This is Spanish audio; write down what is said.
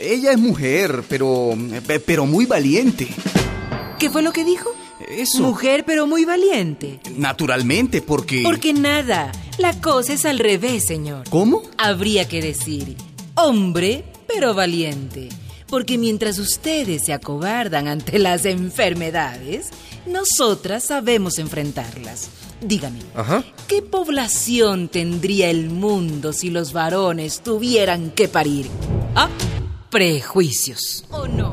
Ella es mujer, pero. pero muy valiente. ¿Qué fue lo que dijo? Eso. Mujer, pero muy valiente. Naturalmente, porque. Porque nada. La cosa es al revés, señor. ¿Cómo? Habría que decir, hombre, pero valiente. Porque mientras ustedes se acobardan ante las enfermedades, nosotras sabemos enfrentarlas. Dígame, Ajá. ¿qué población tendría el mundo si los varones tuvieran que parir? Ah, prejuicios. ¿O no?